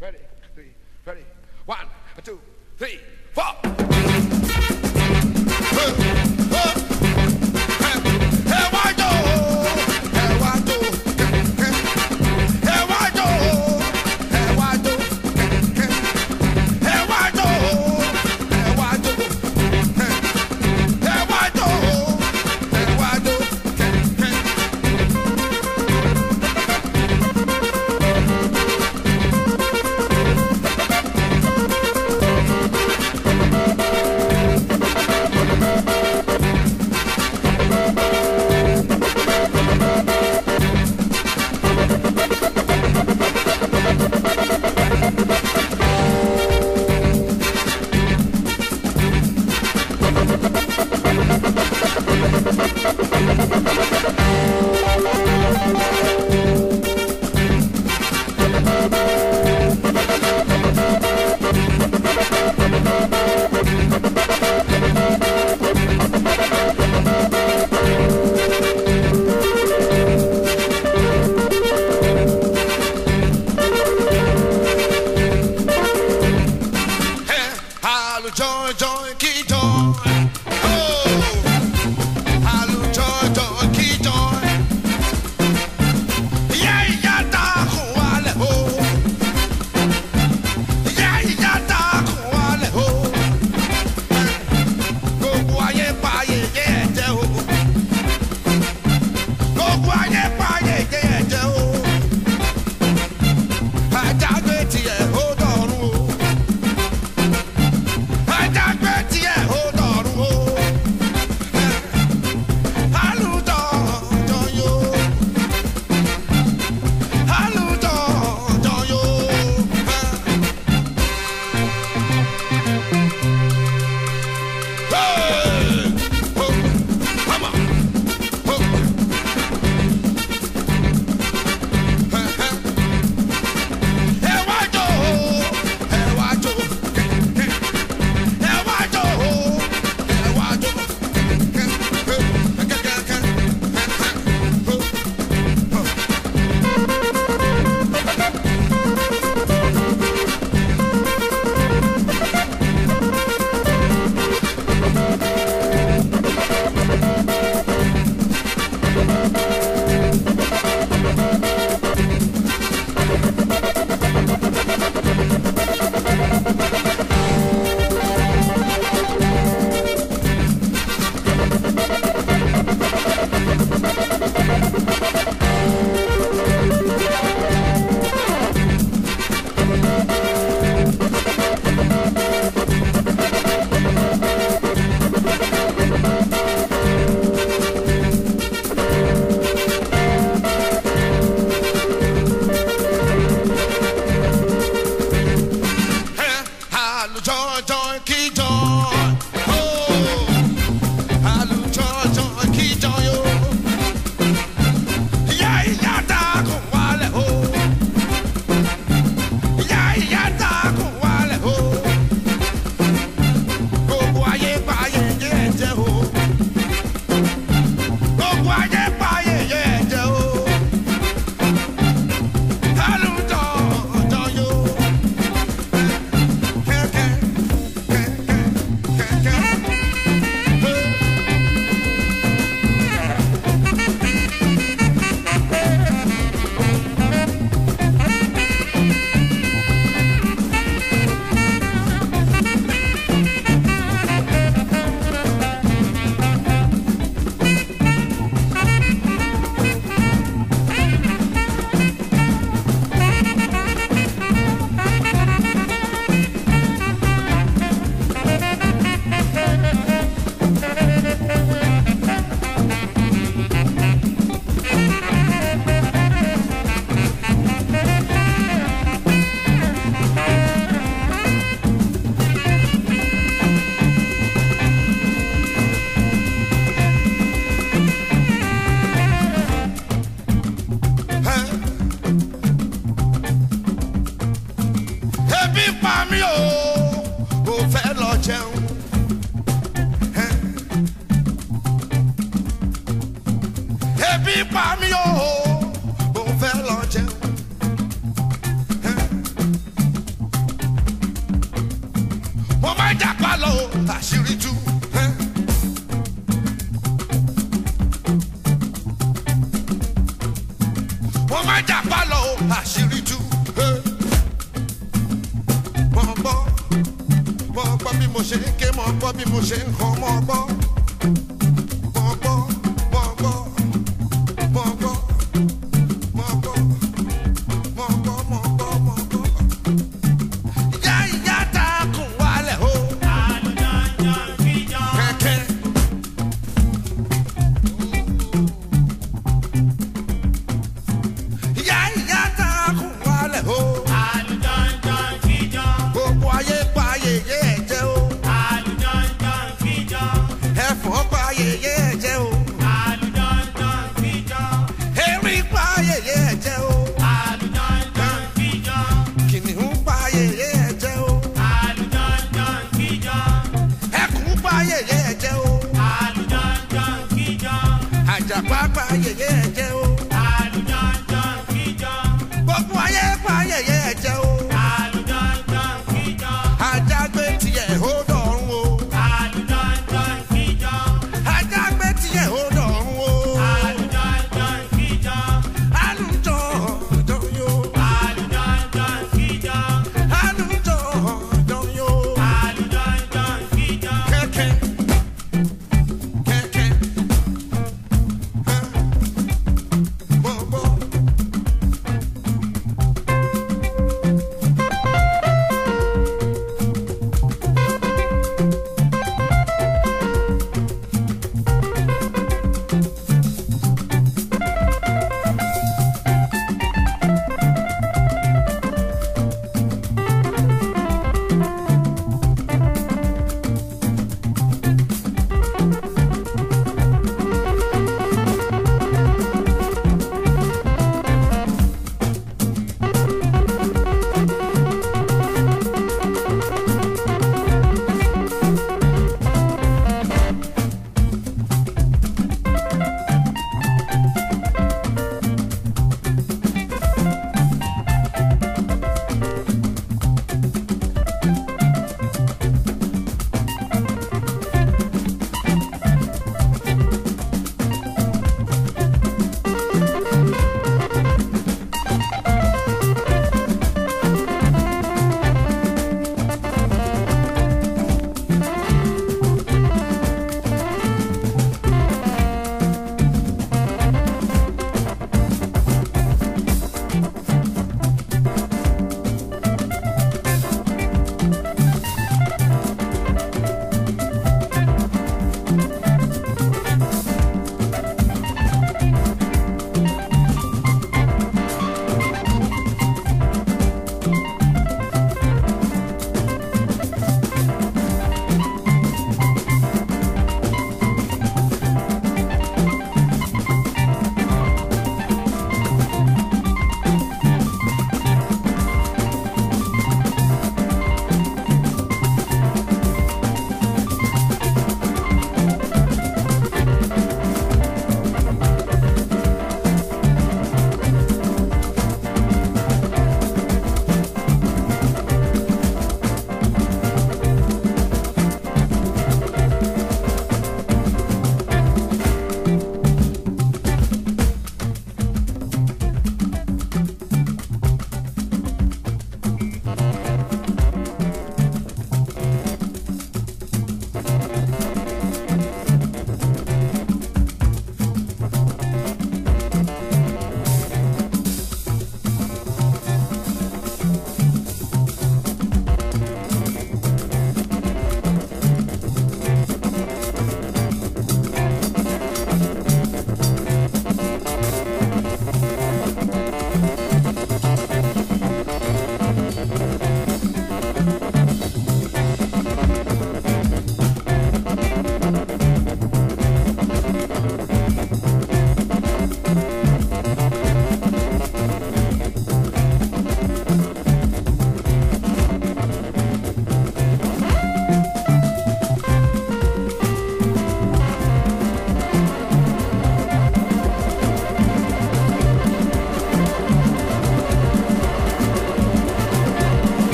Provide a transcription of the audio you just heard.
Ready, three, ready. One, two, three, four.